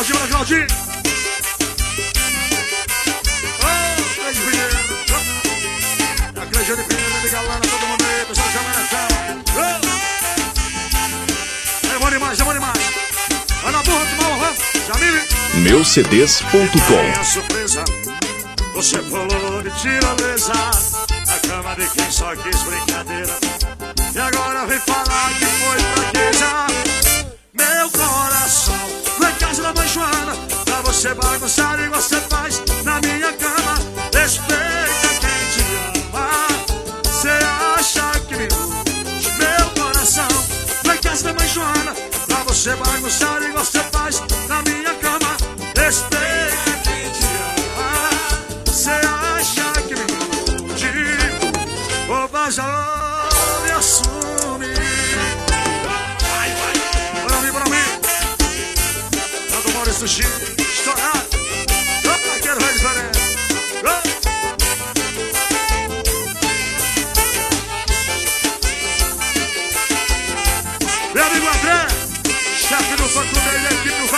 Claudinho, bora, Claudinho. Ô, Cleide Pinheiro. A Cleide Pinheiro, de todo mundo aí, pessoal chamando a chama. É bom demais, é bom demais. Vai na burra, Jamile. Meucds.com surpresa. Você falou de tirolesa. A cama de quem só quis brincadeira. E agora vem falar que foi você bagunçar e você faz na minha cama. Respeita quem te ama. Você acha que me ilude? Meu coração, na casa da mãe Joana. Pra você bagunçar e você faz na minha cama. Respeita quem te ama. Você acha que me ilude? Ô, Bajão, me assume. Vai, vai. Sushi, Meu amigo André, chefe do fã clube da equipe do